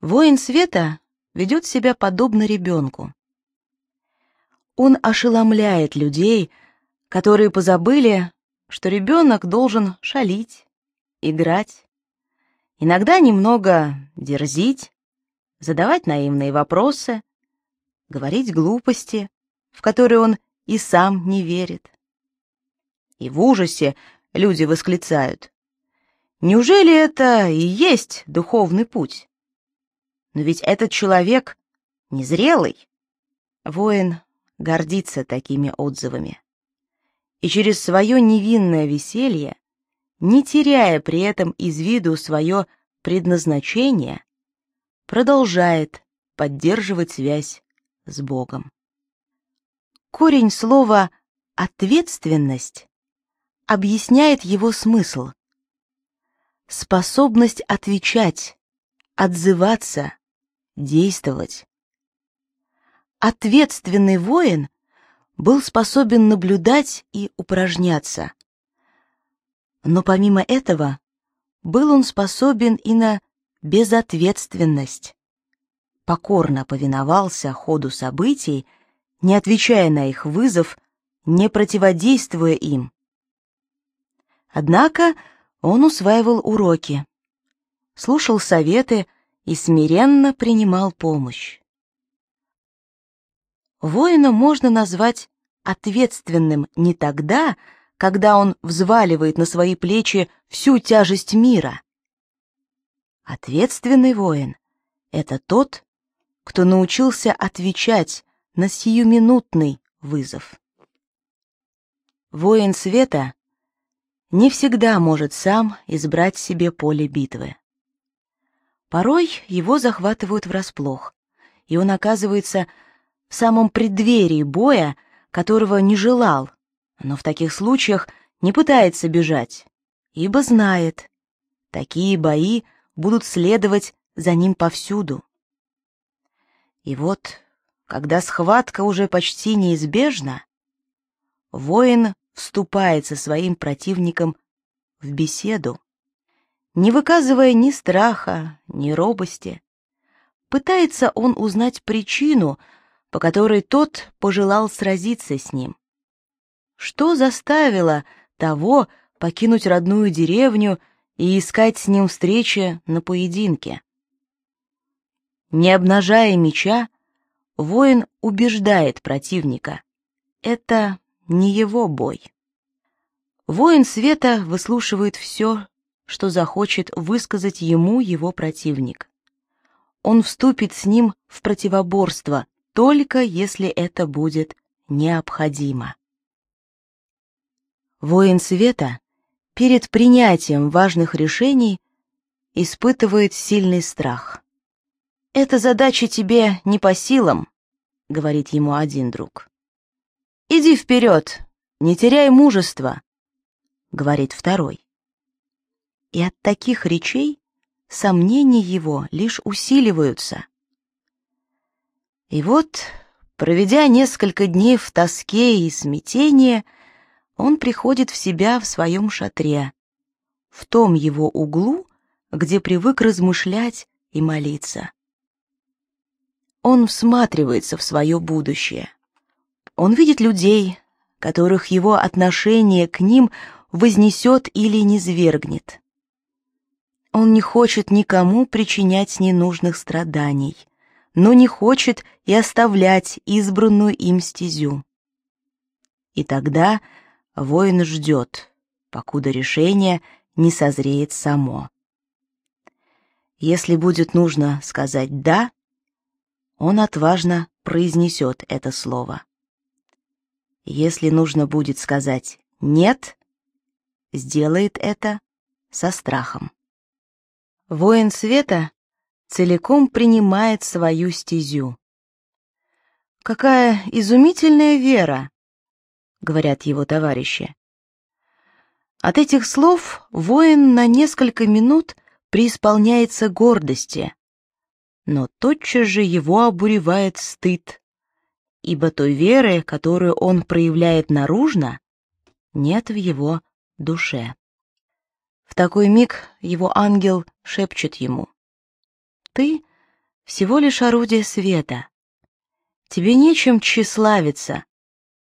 Воин света ведет себя подобно ребенку. Он ошеломляет людей, которые позабыли, что ребенок должен шалить, играть, иногда немного дерзить, задавать наивные вопросы, говорить глупости, в которые он и сам не верит. И в ужасе люди восклицают. Неужели это и есть духовный путь? Но ведь этот человек незрелый. Воин гордится такими отзывами. И через свое невинное веселье, не теряя при этом из виду свое предназначение, продолжает поддерживать связь с Богом. Корень слова «ответственность» объясняет его смысл. Способность отвечать, отзываться, действовать. Ответственный воин был способен наблюдать и упражняться. Но помимо этого, был он способен и на безответственность. Покорно повиновался ходу событий, не отвечая на их вызов, не противодействуя им. Однако он усваивал уроки, слушал советы и смиренно принимал помощь. Воина можно назвать ответственным не тогда, когда он взваливает на свои плечи всю тяжесть мира. Ответственный воин — это тот, кто научился отвечать на сиюминутный вызов. Воин света не всегда может сам избрать себе поле битвы. Порой его захватывают врасплох, и он оказывается в самом преддверии боя, которого не желал, но в таких случаях не пытается бежать, ибо знает, такие бои будут следовать за ним повсюду. И вот, когда схватка уже почти неизбежна, воин вступает со своим противником в беседу, не выказывая ни страха, ни робости. Пытается он узнать причину, по которой тот пожелал сразиться с ним. Что заставило того покинуть родную деревню и искать с ним встречи на поединке? Не обнажая меча, воин убеждает противника. Это не его бой. Воин света выслушивает все, что захочет высказать ему его противник. Он вступит с ним в противоборство, только если это будет необходимо. Воин света перед принятием важных решений испытывает сильный страх. «Эта задача тебе не по силам», — говорит ему один друг. «Иди вперед, не теряй мужества», — говорит второй. И от таких речей сомнения его лишь усиливаются. И вот, проведя несколько дней в тоске и смятении, он приходит в себя в своем шатре, в том его углу, где привык размышлять и молиться. Он всматривается в свое будущее. Он видит людей, которых его отношение к ним вознесет или низвергнет. Он не хочет никому причинять ненужных страданий, но не хочет и оставлять избранную им стезю. И тогда воин ждет, покуда решение не созреет само. Если будет нужно сказать «да», он отважно произнесет это слово. Если нужно будет сказать «нет», сделает это со страхом. Воин света целиком принимает свою стезю. «Какая изумительная вера!» — говорят его товарищи. От этих слов воин на несколько минут преисполняется гордости, но тотчас же его обуревает стыд ибо той веры, которую он проявляет наружно, нет в его душе. В такой миг его ангел шепчет ему, «Ты всего лишь орудие света. Тебе нечем тщеславиться,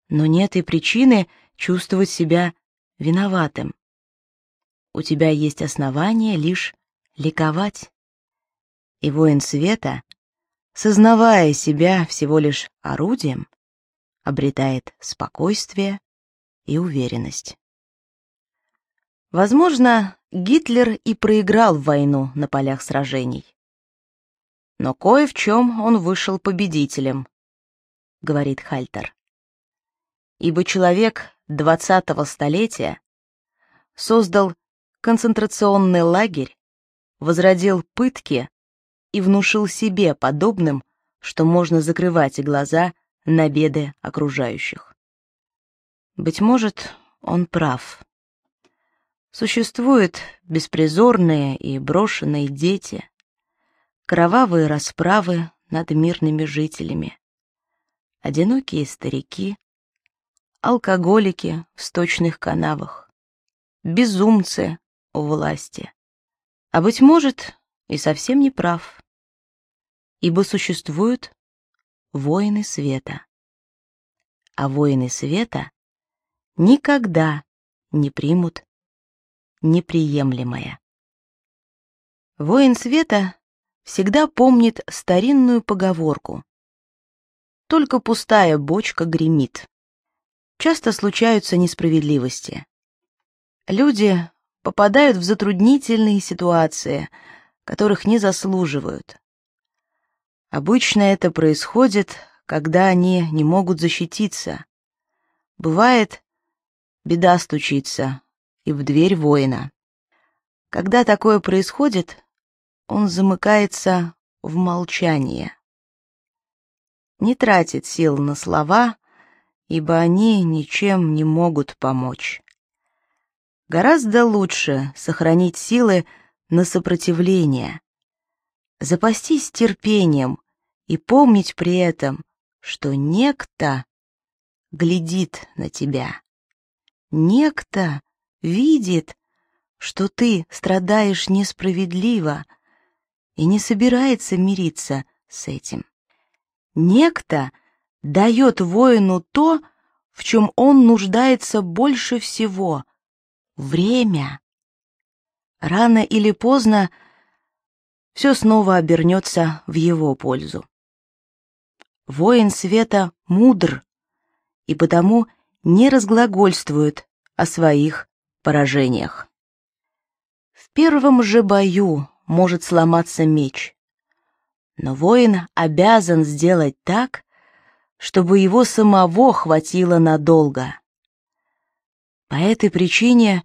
но нет и причины чувствовать себя виноватым. У тебя есть основания лишь ликовать. И воин света, сознавая себя всего лишь орудием, обретает спокойствие и уверенность. Возможно, Гитлер и проиграл войну на полях сражений. Но кое в чем он вышел победителем, говорит Хальтер. Ибо человек двадцатого столетия создал концентрационный лагерь, возродил пытки и внушил себе подобным, что можно закрывать глаза на беды окружающих. Быть может, он прав. Существуют беспризорные и брошенные дети, кровавые расправы над мирными жителями, одинокие старики, алкоголики в сточных канавах, безумцы у власти. А быть может, и совсем не прав, ибо существуют воины света. А воины света никогда не примут неприемлемое. Воин света всегда помнит старинную поговорку «Только пустая бочка гремит». Часто случаются несправедливости. Люди попадают в затруднительные ситуации, которых не заслуживают. Обычно это происходит, когда они не могут защититься. Бывает, беда стучится и в дверь воина. Когда такое происходит, он замыкается в молчании. Не тратит сил на слова, ибо они ничем не могут помочь. Гораздо лучше сохранить силы на сопротивление, запастись терпением и помнить при этом, что некто глядит на тебя. Некто видит, что ты страдаешь несправедливо и не собирается мириться с этим. Некто дает воину то, в чем он нуждается больше всего — время. Рано или поздно все снова обернется в его пользу. Воин света мудр и потому не разглагольствует о своих поражениях. В первом же бою может сломаться меч, но воин обязан сделать так, чтобы его самого хватило надолго. По этой причине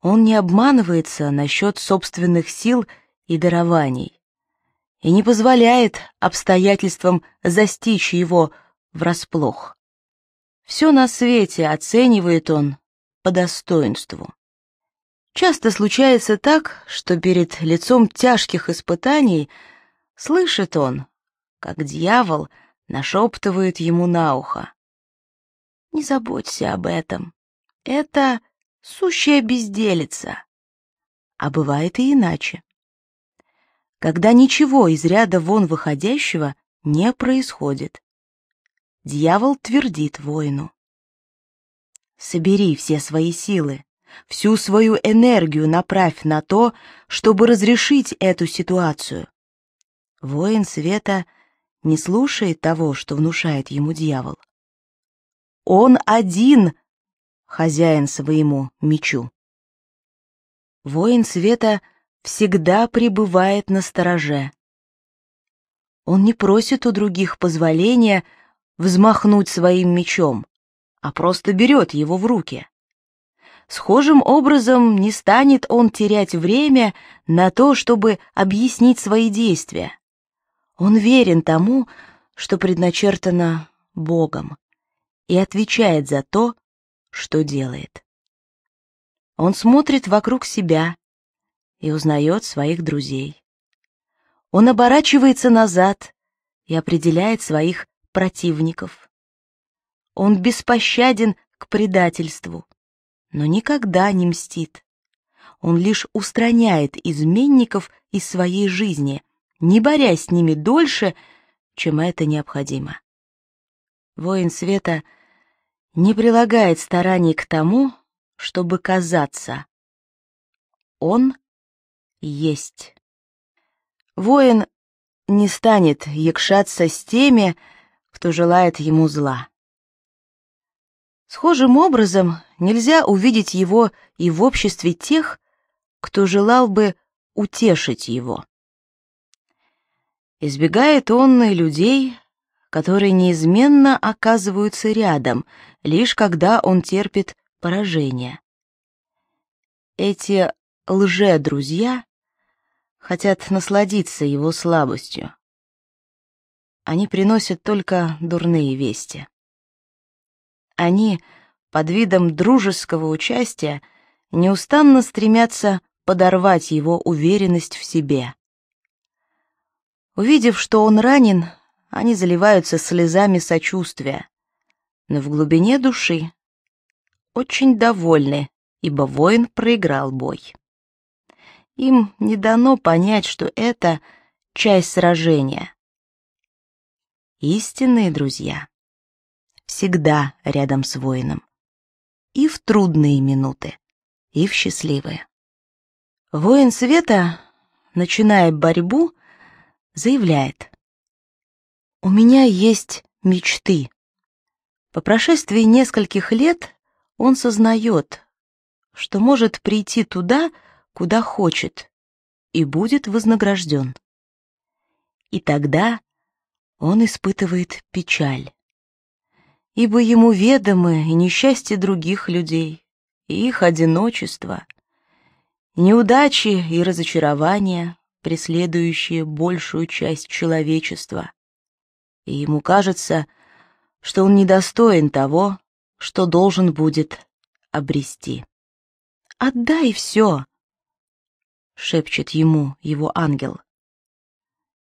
он не обманывается насчет собственных сил и дарований и не позволяет обстоятельствам застичь его врасплох. Все на свете оценивает он по достоинству. Часто случается так, что перед лицом тяжких испытаний слышит он, как дьявол нашептывает ему на ухо. «Не заботься об этом. Это сущая безделица». А бывает и иначе. Когда ничего из ряда вон выходящего не происходит. Дьявол твердит воину. Собери все свои силы, всю свою энергию направь на то, чтобы разрешить эту ситуацию. Воин света не слушает того, что внушает ему дьявол. Он один хозяин своему мечу. Воин света всегда пребывает на стороже. Он не просит у других позволения взмахнуть своим мечом а просто берет его в руки. Схожим образом не станет он терять время на то, чтобы объяснить свои действия. Он верен тому, что предначертано Богом, и отвечает за то, что делает. Он смотрит вокруг себя и узнает своих друзей. Он оборачивается назад и определяет своих противников. Он беспощаден к предательству, но никогда не мстит. Он лишь устраняет изменников из своей жизни, не борясь с ними дольше, чем это необходимо. Воин света не прилагает стараний к тому, чтобы казаться. Он есть. Воин не станет якшаться с теми, кто желает ему зла. Схожим образом нельзя увидеть его и в обществе тех, кто желал бы утешить его. Избегает он и людей, которые неизменно оказываются рядом, лишь когда он терпит поражение. Эти лже-друзья хотят насладиться его слабостью. Они приносят только дурные вести. Они, под видом дружеского участия, неустанно стремятся подорвать его уверенность в себе. Увидев, что он ранен, они заливаются слезами сочувствия, но в глубине души очень довольны, ибо воин проиграл бой. Им не дано понять, что это часть сражения. Истинные друзья всегда рядом с воином. И в трудные минуты, и в счастливые. Воин света, начиная борьбу, заявляет. «У меня есть мечты». По прошествии нескольких лет он сознает, что может прийти туда, куда хочет, и будет вознагражден. И тогда он испытывает печаль, ибо ему ведомы и несчастье других людей, и их одиночество, неудачи и разочарования, преследующие большую часть человечества. И ему кажется, что он недостоин того, что должен будет обрести. «Отдай все!» — шепчет ему его ангел.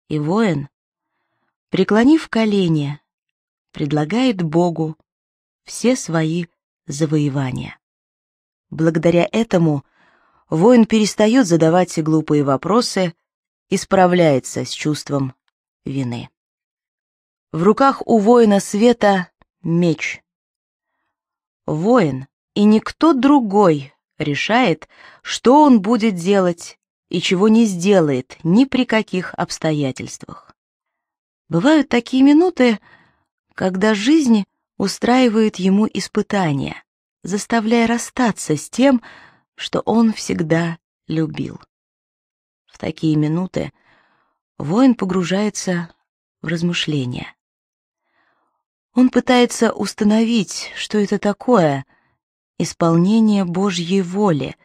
И воин, преклонив колени, предлагает Богу все свои завоевания. Благодаря этому воин перестает задавать глупые вопросы и справляется с чувством вины. В руках у воина света меч. Воин и никто другой решает, что он будет делать и чего не сделает ни при каких обстоятельствах. Бывают такие минуты, когда жизнь устраивает ему испытания, заставляя расстаться с тем, что он всегда любил. В такие минуты воин погружается в размышления. Он пытается установить, что это такое — исполнение Божьей воли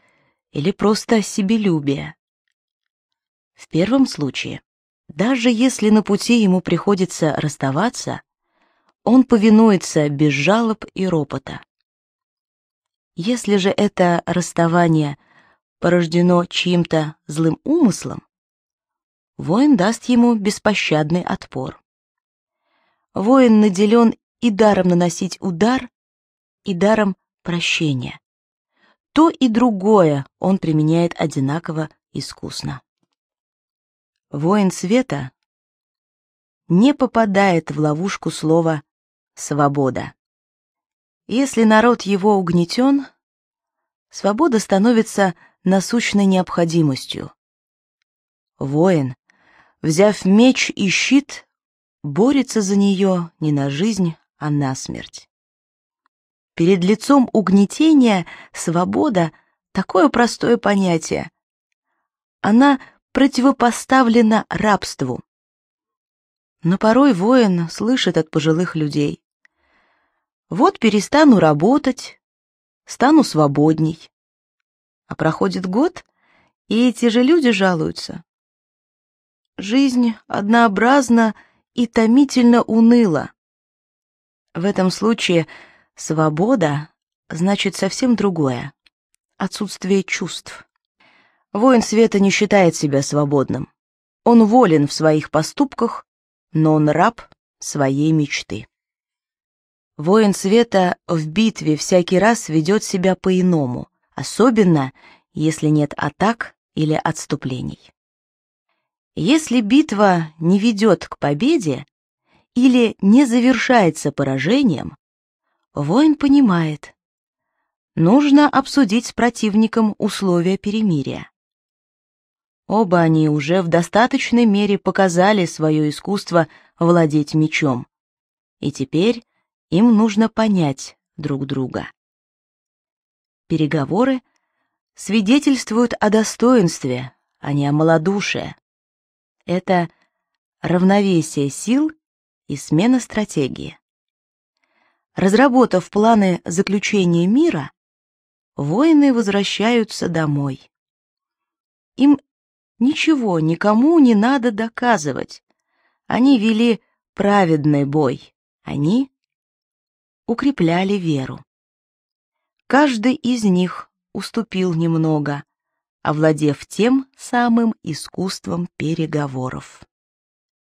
или просто себелюбие. В первом случае, даже если на пути ему приходится расставаться, он повинуется без жалоб и ропота. Если же это расставание порождено чьим-то злым умыслом, воин даст ему беспощадный отпор. Воин наделен и даром наносить удар, и даром прощения. То и другое он применяет одинаково искусно. Воин света не попадает в ловушку слова «свобода». Если народ его угнетен, свобода становится насущной необходимостью. Воин, взяв меч и щит, борется за нее не на жизнь, а на смерть. Перед лицом угнетения свобода — такое простое понятие. Она противопоставлена рабству. Но порой воин слышит от пожилых людей. Вот перестану работать, стану свободней. А проходит год, и эти же люди жалуются. Жизнь однообразна и томительно уныла. В этом случае Свобода значит совсем другое. Отсутствие чувств. Воин света не считает себя свободным. Он волен в своих поступках, но он раб своей мечты. Воин света в битве всякий раз ведет себя по-иному, особенно если нет атак или отступлений. Если битва не ведет к победе или не завершается поражением, воин понимает, нужно обсудить с противником условия перемирия. Оба они уже в достаточной мере показали свое искусство владеть мечом, и теперь им нужно понять друг друга. Переговоры свидетельствуют о достоинстве, а не о малодушии. Это равновесие сил и смена стратегии. Разработав планы заключения мира, воины возвращаются домой. Им ничего никому не надо доказывать. Они вели праведный бой. Они укрепляли веру. Каждый из них уступил немного, овладев тем самым искусством переговоров.